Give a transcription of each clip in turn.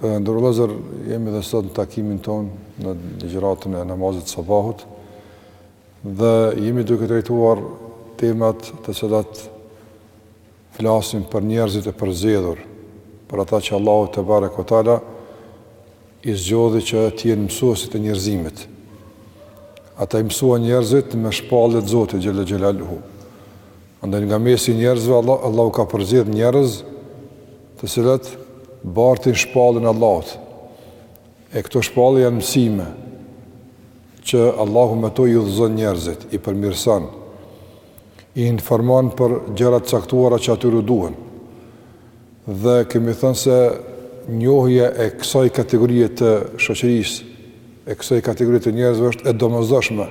Të nderuar vëllezër, jemi dhe sot në takimin tonë në ligjëratën e namazit të sabahut dhe jemi duke trajtuar temat të cilat flasin për njerëzit e përzgjedhur, për ata që Allahu tebareke ve teala i zgjodhi që të jenë mësuesit e njerëzimit. Ata i mësuan njerëzit me shpalljet e Zotit xhele xhelaluhu. Andaj nga mesi i njerëzve Allah Allahu ka përzgjedh njerëz të cilët bartin shpalljen e Allahut. E këto shpallje janë mësime që Allahu me to i udhëzon njerëzit, i përmirëson, i informon për gjëra të caktuara që atyre u duhen. Dhe kemi thënë se njohja e kësaj kategorie të shoqërisë, e kësaj kategorie të njerëzve është e domosdoshme,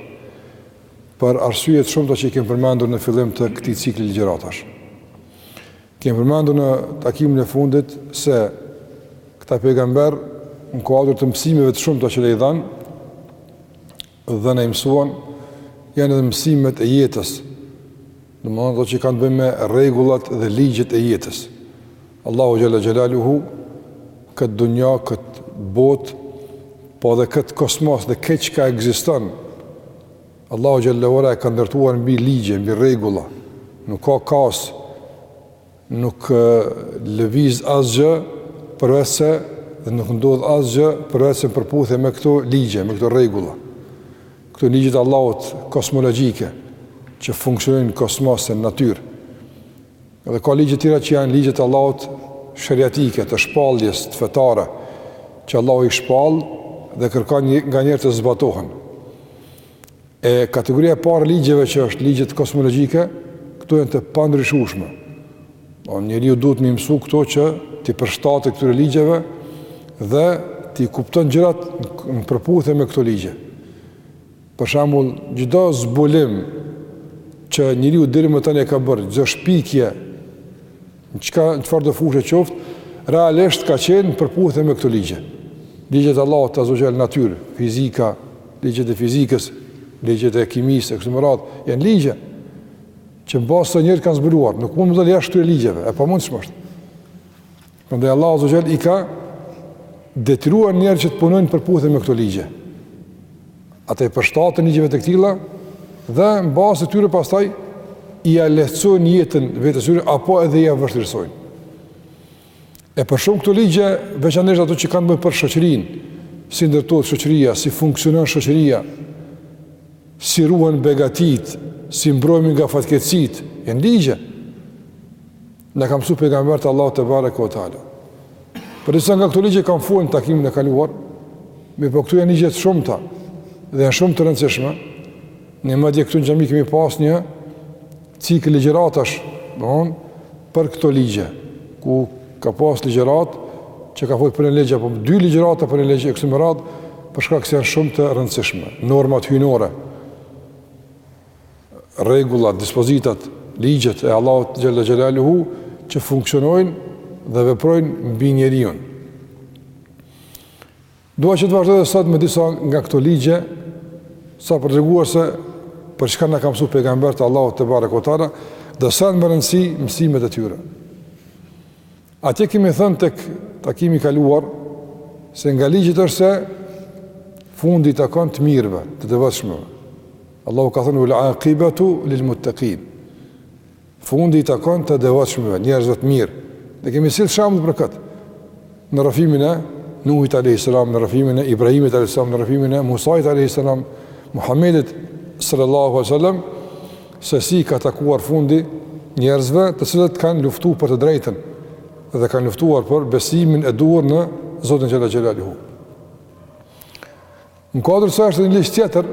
për arsye të shumta që i kemi përmendur në fillim të këtij cikli ligjëratash. Kemi përmendur në takimin e fundit se këta pejgamberë në kuadër të mësimeve të shumta që na i dhanë dhe na i mësuan janë edhe mësimet e jetës. Domethënë ato që kanë të bëjnë me rregullat dhe ligjet e jetës. Allahu xhele xhelaluhu këtë dunja, këtë botë, po edhe këtë kosmos dhe krejt çka ekziston Allahu xhele ue ala e ka ndërtuar mbi ligje, mbi rregulla. Nuk ka kaos. Nuk lëviz asgjë përveçse dhe nuk ndodh asgjë përveçse në përputhje me këto ligje, me këto rregulla. Këto ligje të Allahut kosmologjike që funksionojnë në kosmos e në natyrë. Dhe ka ligje tjera që janë ligje të Allahut sheriatike, të shpalljes, të fetare, që Allahu i shpall dhe kërkon nga njerëzit të zbatohen. E kategoria e parë e ligjeve që është ligjet kosmologjike, këto janë të pandryshueshme. O, njeriu duhet me i mësu këto që t'i përshtatet këtyre ligjeve dhe t'i kupton gjërat në përputhe me këto ligje. Për shembull, çdo zbulim që njeriu deri më tani e ka bërë, çdo shpikje në çka në çfarëdo fushe qoftë, realisht ka qenë përputhje me këto ligje. Ligjet e Allahut azze ue xhel në natyrë, fizika, ligjet e fizikës, ligjet e kimisë e kështu me radhë, janë ligje që në bazë të tyre njerëzit kanë zbuluar, nuk mund me dal jashtë këtyre ligjeve, e pamundshme është. Prandaj Allahu azze ue xhel i ka detyruar njerëzit që të punojnë në përputhje me këto ligje. Ata i përshtaten ligjeve të këtilla dhe në bazë të tyre pastaj ia lehtësojnë jetën vetes së tyre apo edhe ia vështirësojnë. E për shumë nga këto ligje, veçanërisht ato që kanë të bëjnë për shoqërinë, si ndërtohet shoqëria, si funksionon shoqëria, si ruhen begatitë, si mbrohemi nga fatkeqësitë, janë ligje. Na kanë msu pejgamberët e Allahut tebareke ue teala. Për disa nga këto ligje kam fol në takimin e kaluar, me po këtu janë ligje të shumta dhe janë shumë të rëndësishme. Ne madje këtu në xhami kemi pas një cikël ligjëratash, domthon për këto ligje, ku ka pas ligjëratë që ka folë për një ligj, apo dy ligjërata për një ligj e kështu me radhë, për shkak se janë shumë të rëndësishme, normat hyjnore. rregullat, dispozitat, ligjet e Allahut xhalla xhelaluhu që funksionojnë dhe veprojnë mbi njeriun. Dua që të vazhdoj dhe sot me disa nga këto ligje, sa për të treguar se për çka na kanë msu pejgamberët e Allahut tebareke ue teala, dhe sa janë me rëndësi mësimet e tyre. Atje kemi thënë tek takimi i kaluar, se nga ligjet është se fundi i takon të mirëve, të devotshmëve. Allahu ka thënë wal aqibatu lil muttaqin. Fundi i takon të devotshmëve, njerëzve të mirë. Dhe kemi sjell shembuj për këtë. Në rrëfimin e Nuhit alayhis salam, në rrëfimin e Ibrahimit alayhis salam, në rrëfimin e Musait alayhis salam, Muhammedit sallallahu alaihi wasallam se si u ka takuar fundi njerëzve të cilët kanë luftu për të drejtën dhe kanë luftuar për besimin e duhur në Zotin xhelle xhelaluhu. Në kuadër të saj është edhe një ligj tjetër,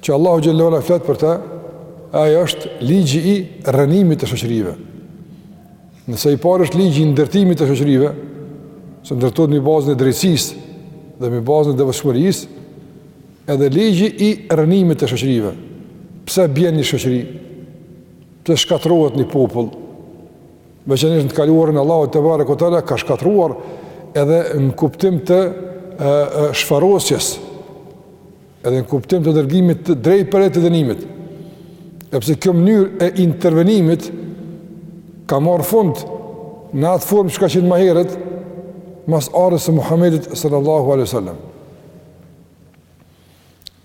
që Allahu xhelle ue ala flet për te, ai është ligji i rrënimit të shoqërive. Nëse i pari është ligji i ndërtimit të shoqërive, se ndërtohet mbi bazën e drejtësisë dhe mbi bazën e devotshmërisë, edhe ligji i rrënimit të shoqërive. Pse bjen një shoqëri? Pse shkatërrohet një popull? Veçanërisht në të kaluarën Allahu tebareke ue teala ka shkatërruar edhe në kuptim të shfarosjes, edhe në kuptim të dërgimit të drejtpërdrejtë të dënimit, edhe pse kjo mënyrë e intervenimit ka marrë fund në atë formë që ka qenë ma herët, mas ardhjes së Muhammedit sallallahu alaihi sallam.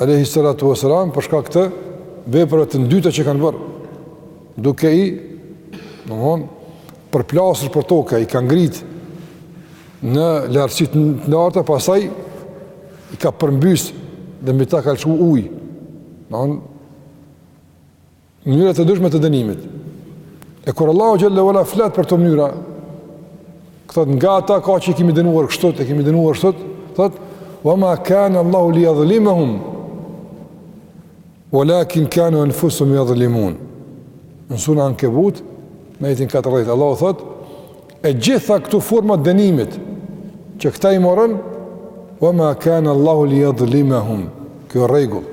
Alejhi Salatu wa Salam për shkak të veprave të ndyta që kanë bërë, duke i, domethënë, përplasur për toke, i ka ngritë në lartësi të larta, pastaj i ka përmbys dhe mbi ta ka lëshu ujë. Domethënë, Mënyra të ndryshme të dënimit. E kur Allahu xhelle ue ala flet për këto mënyra, thot nga ata ka që e kemi dënuar kështu, e kemi dënuar kështu, thot wa ma kana Allahu li yadhlimahum walakin kanu anfusuhum yadhlimun. Në suren Ankebut, në ajetin 40, Allahu thot E gjitha këto format e dënimit që këta i morën, wa ma kana Allahu li yadhlimahum. Kjo rregull.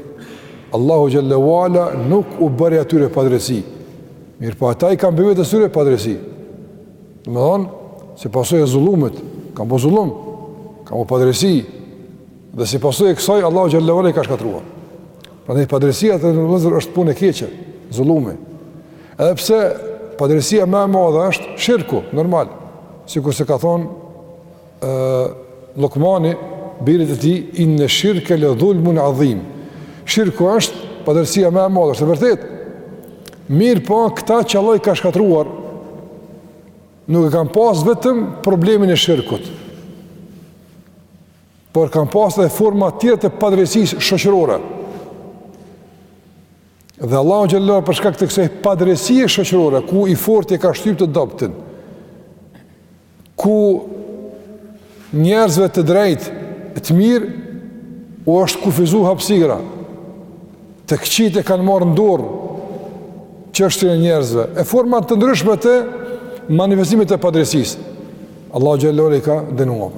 Allahu xhelle ue ala nuk u bëri atyre padrejtësi. Mirëpo ata i kanë bo vetes së tyre padrejtësi. Domethonë, si pasojë e zullumit, kanë bo zullum, kanë bo padrejtësi, Dhe si pasojë e kësaj, Allahu xhelle ue ala i ka shkatërruar. Prandaj padrejtësia të nderuar vëllezër është punë e keqe, zullumi. Edhe pse padrejtësia ma e madhe është shirku, normal. Sikurse i ka thonë, Lukmani, birit të tij, inne shirke le dhulmun adhim. Shirku është padrejtësia ma e madhe, është e vërtetë. Mirëpo, këta që Allah i ka shkatërruar, nuk e kanë pas vetëm problemin e shirkut. Por kanë pas edhe forma të tjera të padrejtësisë shoqërore. Dhe Allahu xhelle ue ala për shkak të kësaj padrejtësie shoqërore ku i forti e ka shtyp të dobtin, ku njerëzve të drejtë, të mirë u është kufizuar hapësira. Të këqit e kanë marrë në dorë çështën e njerëzve, e forma të ndryshme të manifestimit të padrejtësisë. Allahu xhelle ue ala i ka dënuar.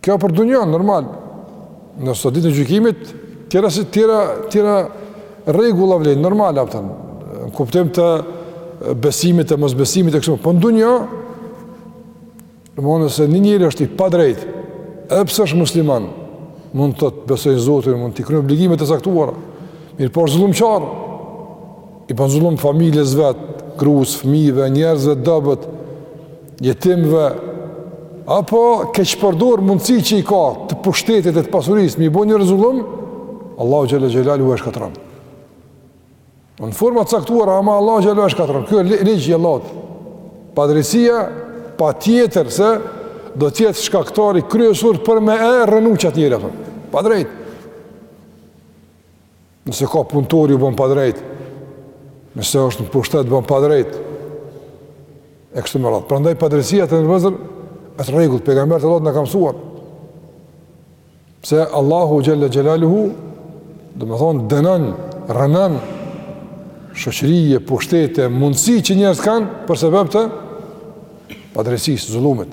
Kjo për dunja normal. Se në ditën e gjykimit, tjera si tjera tjera rregulla vlejnë normal a po, tani në kuptim të besimit e mosbesimit e kështu. Po në dunja, domethonë nëse një njeri është i padrejt, edhe pse është musliman, mund ta besojë Zotin, mund t'i kryen obligimet e caktuara. Mirëpo është zullumqar. I bon zullum familjes vet, gruas, fëmijëve, njerëzve të dobët, jetimëve apo keqpërdor mundësi që i ka të pushtetit e të pasurisë, me i bo njerëzve zullum, Allahu xhelle ue ala e shkatërron. Në forma të caktuara, ama Allahu xhelle e shkatërron. Ky është ligji i Allahut. Padrejtësia patjetër se do të jetë shkaktari kryesor për me e rrënu qat njeri. Pa drejt. Nëse ka punëtorë ju bon padrejt. Nëse është në pushtet bon padrejt. E kështu me radhë. Prandaj padrejtësia të nderuar vëllezër është rregull pejgamberi sallallahu alajhi wasallam na ka mësuar. Se Allahu xhelle xhelaluhu domethonë dënon, rrënon shoqëri, pushtete, mundësi që njerëzit kanë për sebeb të padrejtësisë, zullumit.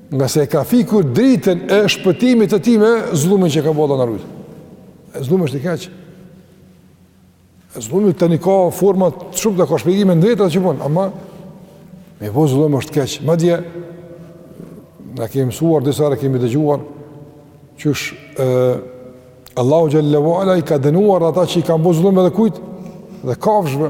Ngase e ka fikur dritën e shpëtimit të tij me zullumin që ka bo, Allahu na ruajt. E zullumi është i keq. E zullumi tani ka forma të shumta, ka shpjegime dhe tjera që bon, ama me bo zullum është keq. Madje, ne kemi mësuar, disa herë kemi dëgjuar, qysh Allahu xhelle ue ala i ka dënuar ata që i kanë bo zullum edhe kujt, edhe kafshve,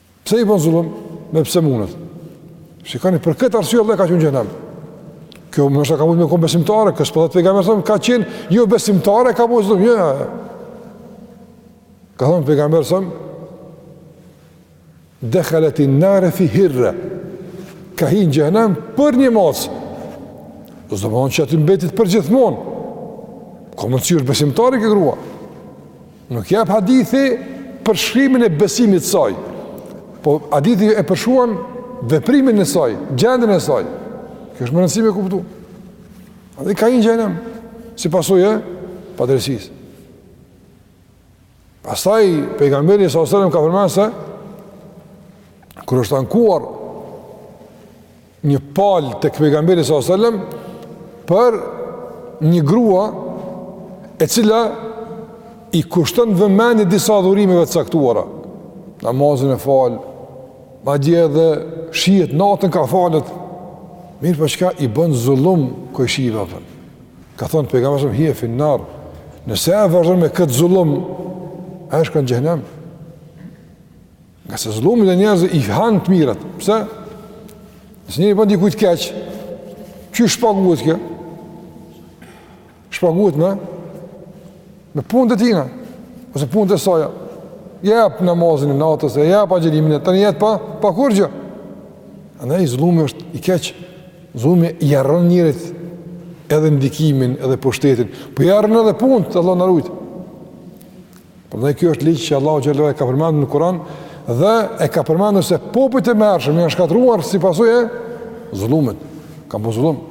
Pse i bën zullum m'pse munet? Shikoni për këtë arsye ajo ka shku n'xhehnem. Kjo madje ka mujt me kon besimtare, se s'po thotë pejgamberi s.a.s. ka qenë jo besimtare ka mujt me kon. Ja. Jo. Ka thon pejgamberi s.a.s. Dekhaletin-nare fi hirre Ka hi në xhehnem për një macë S'do me thonë që aty mbetet për gjithmonë Ka mujt me qenë besimtare kjo grua Nuk jep hadithi përshkrimin e besimit të saj. Po hadithi e përshkruan veprimin e saj, gjendjen e saj. Kjo është me rëndësi me kuptu. Edhe ka hi n'xhehnem, si pasojë e padrejtësisë. Pastaj, pejgamberi s.a.s. ka përmend se, kur është ankuar, një palë tek pejgamberi s.a.s. për një grua e cila i kushton vëmendje disa adhurimeve të caktuara. Namazin e fal, madje edhe shtesë, natën kah falet, mirëpo çka i bon zullum kojshive, për. ka thonë pejgamberi s.a.s., hije fin-nar, nëse e vazhdon me këtë zullum, ajo shkon n'xhehnem. Ngase zullumi i njerëzve i han të mirat. Pse? Nëse njeri i bën dikujt keq, qysh shpaguhet kjo? Shpaguhet me? Me punët e tina, ose punët e saja. Ja jep namazin e natës, ja jep agjërimin e tani jet pa, pa kurgjë. Andaj zullumi është i keq. Zullumi ia rrënon njerit edhe ndikimin, edhe pushtetin. Po ia rrënon edhe punët, Allahu na rujtë. Prandaj ky është ligj që Allahu xhel-le ue ala ka përmendur në Kur'an dhe e ka përmendur se popujt e mëhershëm janë shkatërruar si pasojë e zullumit. Kanë bo zullum.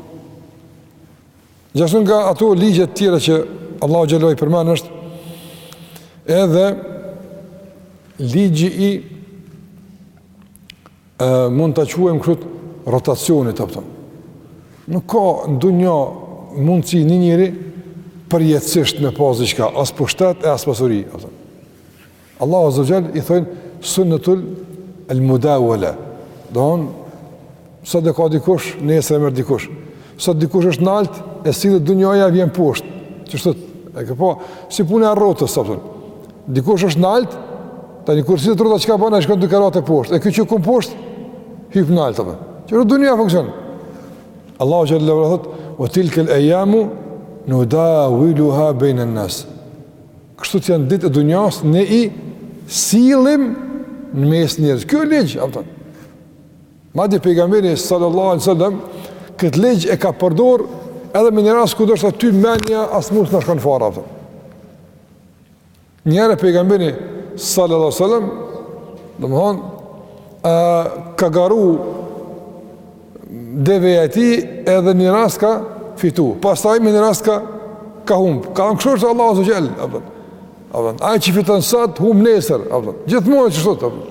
Gjithashtu nga ato ligje të tjera që Allahu xhel-le ue ala i përmend është edhe ligji i E mund ta quajmë kështu rotacionit, a kupton. Nuk ka ndonjë mundësi një njeri përjetësisht me pas diçka, as pushtet e as pasuri, a kupton. Allahu azze ue xhel i thonë sunnetul mudawale. Domethënë sot e ka dikush, nesër e merr dikush. Sot dikush është nalt, e sillet dunjaja vjen poshtë. Qështu, e ke po, si puna e rrotës, a kupton. Dikush është nalt, tani kur sillet rrota çka bën, ai shkon duke ra te poshtë. E ky që u kon poshtë, hyp nalt, a kupton. Qështu dunjaja funksionon. Allahu xhel-le ue ala thotë, ue tilkel ejjamu nudawiluha bejnen-nas. Kështu janë ditët e dunjas, ne i sillim në mes njerëzve. Ky është ligj, a kupton. Madje pejgamberi sallallahu alaihi wasallam këtë ligj e ka përdor edhe me një rast ku ndoshta aty mendja as s'mund të na shkon fare, a kupton. Njëherë pejgamberi sallallahu alaihi wasallam domethonë ë ka garu deveja e tij edhe një rast ka fitu. Pastaj me një rast ka ka humb. Ka ankshuar se Allahu azza jall. A kupton. Ai që fiton sot humb nesër. A kupton. Gjithmonë qështu. A kupton.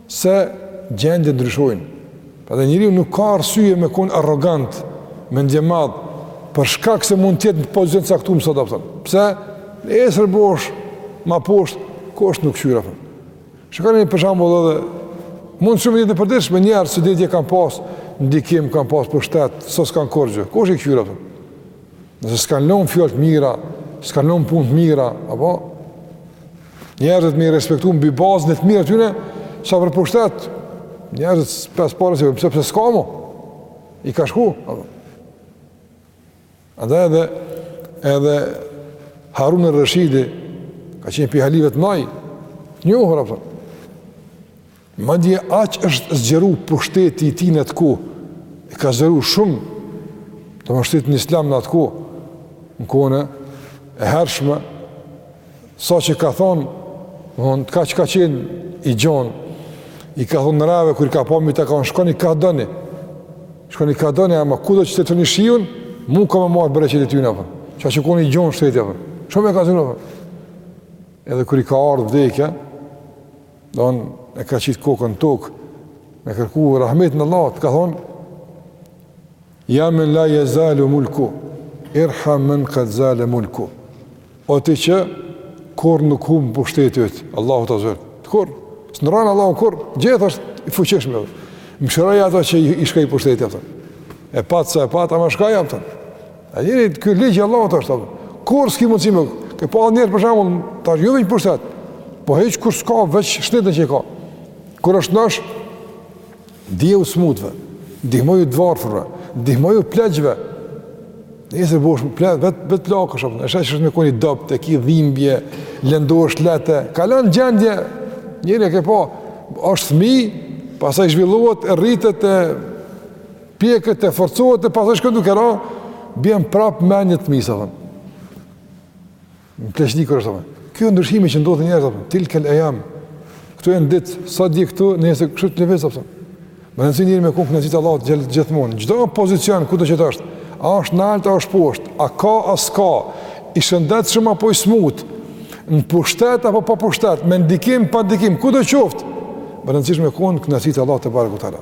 Se gjendjet ndryshojnë. Prandaj njeriu nuk ka arsye me kon arrogant, mendjemadh, për shkak se mund të jetë në pozicion të caktuar sot, a kupton. Pse? Nesër bosh ma poshtë, kush nuk t'kqyr, a kupton. Shikoni për shembull edhe mund të shohim n'jetën e përditshme njerëz që dje kanë pas ndikim, kanë pas pushtet, sot s'kan kurrgjë. Kush s'i kqyr, a kupton? Nëse s'kan lon fjalë të mira, s'kan lon punë të mira, apo Njerëzit me i respektu mbi bazën e të mirave t'tyne, sa për pushtet, njerëzit së pes parës e për pëse pëse s'ka mu, i ka shku. Andaj edhe, edhe Harun er-Reshidi, ka qenë prej halifëve ma t'njohur, a kupton. Madje aq është zgjeru pushteti i tij në atë kohë, e ka zgjeru shumë, domethon shtetin islam në atë kohë, në kohën e hershme, sa që ka thonë, aq ka qenë i gjonë, u ka thonë reve, kur i ka pa mbi ta, u ka thonë, shkoni kah doni, shkoni kah doni, ama kudo që të bjen shiu, un kam me i marrë bereqetet e tyne, a kupton, aq ka kon i gjonë shteti, shumë e ka zgjeru, edhe kur i ka ardhë vdekja, Don e ka qit kokën n'tokë, me kërku rahmetin e Allahut, ka thon Ja men la yazalu mulku, irham men qad zala mulku. O ti që kurrë nuk humb pushteti yt, Allahu ta zot. Kurrë s'ndrron Allahu kurrë, gjithë është i fuqishëm. Mëshiroje ato që i shkoi pushteti, a kupton. E pat sa e pat, ama shkoi, a kupton. A njeri, kjo ligj i Allahut është, kur s'ki mundësi me, ke pa njeri për shembull, tash jo veç pushtet, po edhe kur s'ka veç shnetën që e ka, kur është shnosh, ndihmoju t'smutve, ndihmoju t'varfërve, ndihmoju pleqve, se bohesh plak vetë, vetë plakesh, e sheh qysh është me kon i dobët, e ki dhimbje, lëndohesh lehtë, kalon gjendje, njeri e ke pa, është fmi, pastaj zhvillohet, rritet e, Pjeket e forcohet e pastaj shkon duke ra, bjen prapë me një fmi, a kupton. Në të shnikër është, a kupton. Kjo ndryshimi që ndodh n'njeri, a kupton, tilkel ejjam, këto janë ditë, sot je këtu, nesër kështu lëviz, a kupton. Me rëndësi njeri me kon n'kënaqësi t'Allahut gjithmonë, n'çdo pozicion, kudo që është, a është nalt, a është poshtë, a ka, a s'ka, i shëndetshëm apo i smutë, në pushtet apo pa pushtet, me ndikim, pa ndikim, kudo qoftë, me rëndësi me kon n'kënaqësi t'Allahut tebareke ve teala.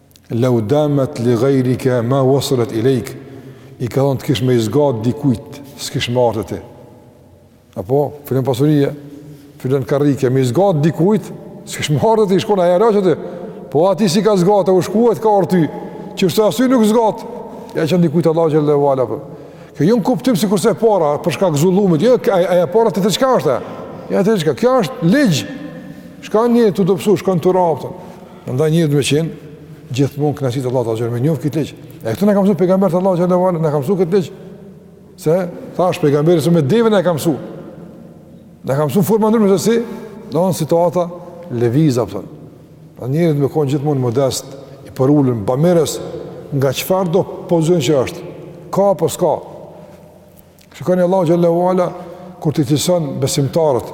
Lau damat li ghayrika ma wasalat ilayk. I ka thon të kish me i zgat dikujt, s'kish me ardh te ti. Apo, filan pasuria, filan karrika, me i zgat dikujt, s'kish me ardh te ti, shkon ajo ajo ti. Po atij s'i ka zgat, u shku, t'ka ardh ty. Që as ty nuk zgat. Ja çon dikujt Allah xhallahu ala. Po. Kjo jo n'kuptim sikurse para, për shkak zullumit, jo ajo para ti të çka është. Ja ti çka, kjo është ligj. Shkon njeri tu dobësu, shkon tu rraftë. Andaj njeri duhet me qenë gjithmonë n'kënaqësi të Allahut xhallahu me njoft këtë ligj. E këtë na ka mësuar pejgamberi i Allahut xhallahu ala, na ka mësuar këtë ligj. Se thash pejgamberi se me deven e ka mësuar. Na ka mësuar forma t'ndryshme se si don situata lëviz apo. Pra njeri duhet me qenë gjithmonë modest, i përulun, bamirës nga çfarëdo pozicioni që është. Ka apo s'ka? Shikoni Allahu xhallahu ala kur i cilëson besimtarët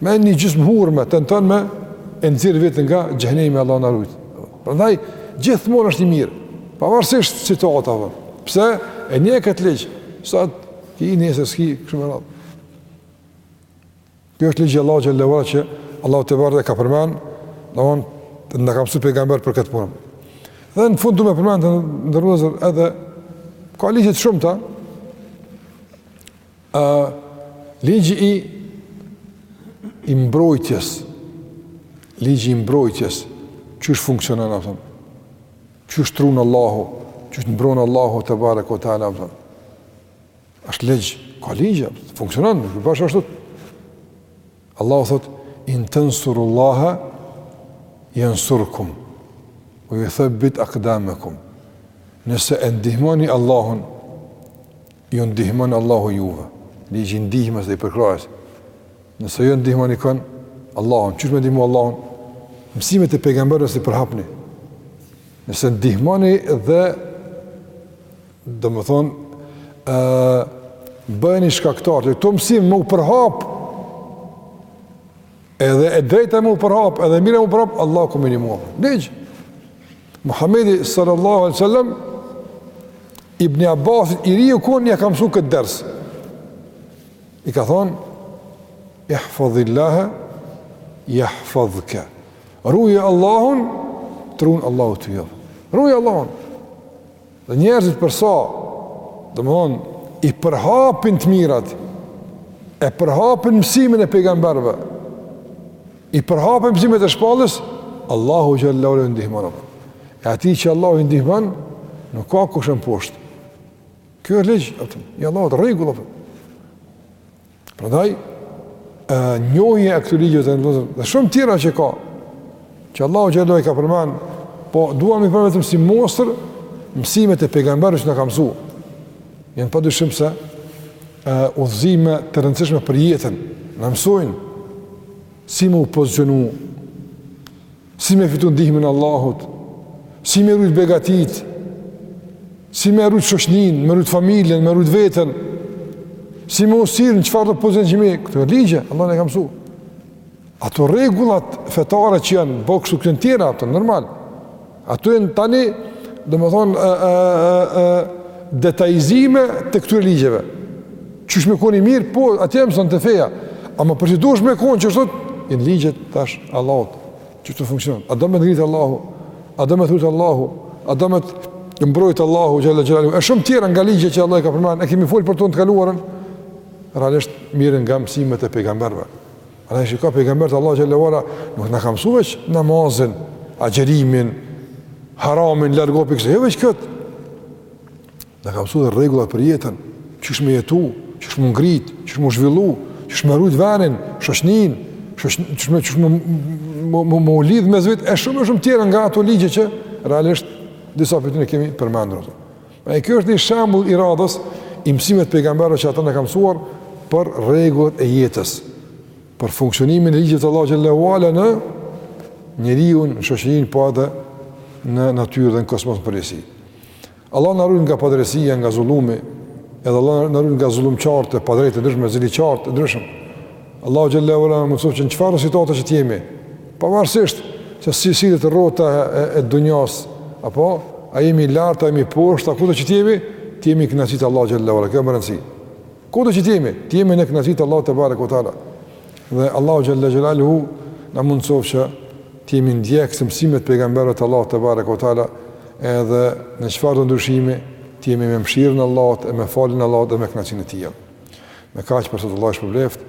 Me një gjysmë hurme tenton me e nxjerr veten nga xhehenemi, Allahu na rujt. Prandaj gjithmonë është i mirë, pavarësisht situatave. Pse? E njeh këtë ligj. Sot ki, nesër s'ki, kështu me radhë. Kjo është ligj i Allahut xhelle ve ala që Allahu tebareke ve teala e ka përmend, domthon na ka mësuar pejgamber për këtë punë. Dhe në fund du me përmend, t'nderum vllezër, edhe ka ligje të shumta Ë ligji i i mbrojtjes. Ligji i mbrojtjes qysh funksionon, a kupton. Qysh t'run Allahu, qysh t'mbron Allahu tebareke ve teala. Është ligj, ka ligj, funksionon, nuk e bash ashtu. Allahu thotë, in tensurullaha yansurkum wa yuthabbit aqdamakum. Nëse e ndihmoni Allahun, ju ndihmon Allahu juve. Ligji i ndihmës dhe i përkrahjes. Nëse ju ndihmoni, kon? Allahun, qysh me ndihmu Allahun? Mësimet e pejgamberit i përhapni. Nëse ndihmoni dhe Domethonë, e, bëheni shkaktarë, këto mësime me u përhapë, edhe e drejta me u përhapë, edhe e mira me u përhapë, Allahu ka me ju nimu. Ligj, Muhammedi sallallahu alai sallam, Ibni Abbasit, i ri u konë, ja ka mësu këtë ders. I ka thonë, ihfadhillaha, jahfadhke. Ruje Allahun, t'run Allahu ty, jo. Ruje Allahun, Dhe njerëzit për sa, domethonë, i përhapin të mirat, e përhapin mësimin e pejgamberve, i përhapin mësimet e shpallës, Allahu xhelle ve ala i ndihmon. E atij që Allahu i ndihmon, nuk ka kush e mposht. Kjo është ligj i Allahut, rregull, Prandaj njohja e këtyre ligjeve të ndërtuar dhe shumë tjera që ka, që Allahu xhallahu i ka përmend, po du me i përmend vetëm si mostër mësimet e pejgamberëve që na ka mësuar. Janë pa dyshim se udhëzime të rëndësishme për jetën, na mësojnë si me u pozicionu Si me fitu ndihmën e Allahut, si me rujt begatit, si me rujt shoqninë, me rujt familjen, me rujt veten, si me u sill në çfarëdo pozite që jemi, këto ligje Allahu na e ka msu. Ato rregullat fetare që janë, po kështu kënë tjera, ato normal. Ato janë tani, domethënë, detajzime të këtyre ligjeve. Qysh me kon i mirë, po atë e mëson feja. Ama përse duhesh me kon që sot në ligjet tash Allahut. Që të funksionon. A do me t'ngrit Allahu? A do më thut Allahu? A do me të mbrojt Allahu xhalla xhelalu? E shumë tjera nga ligjet që Allahu i ka përmendur. Ne kemi fol për to në të kaluarën. Realisht mirë nga mësimet e pejgamberëve. Ana shikoj pejgamberët Allahu xhalla wala nuk na ka mësuar namazin, agjerimin, haramin, largohu pi ksaj. Jo veç këtë. Na ka mësuar rregulla për jetën, qysh me jetu, qysh me u ngrit, qysh me u zhvillu, qysh me rujt venin, shoqnin, shoqnin qysh me qysh me me u lidh mes veti e shumë shumë tjera nga ato ligje që realisht disa prej tyre kemi përmendur ato. Pra kjo është një shembull i radhës i mësimeve të pejgamberëve që ata na kanë mësuar për rregullat e jetës, për funksionimin e ligjeve të Allahut xhelle ue ala në njeriu, në shoqërinë po edhe në natyrë dhe në kosmos në përgjithësi. Allahu na ruajt nga padrejtësia, nga zullumi, edhe Allahu na ruajt nga zullumqarët e padrejtë të ndryshëm, ziliqarët e ndryshëm. Allahu xhelle ue ala na mundsoftë që në çfarëdo situate që të jemi, pavarësisht se si sillet rrota e, e dunjasë, apo a jemi lart, a jemi poshtë, kudo që të jemi, të jemi në kënaqësi të Allahut xhelle ue ala, kjo me rëndësi. Kudo që të jemi, të jemi në kënaqësi të Allahut tebareke ue teala. Dhe Allahu xhalla xhelaluhu na mundsoftë që të jemi ndjekës të mësimeve të pejgamberëve të Allahut tebareke ue teala, edhe në çfarëdo ndryshimi të jemi me mëshirën e Allahut e me faljen e Allahut dhe me kënaqësinë e Tij. Me kaq për sot Allahu ju shpërbleftë.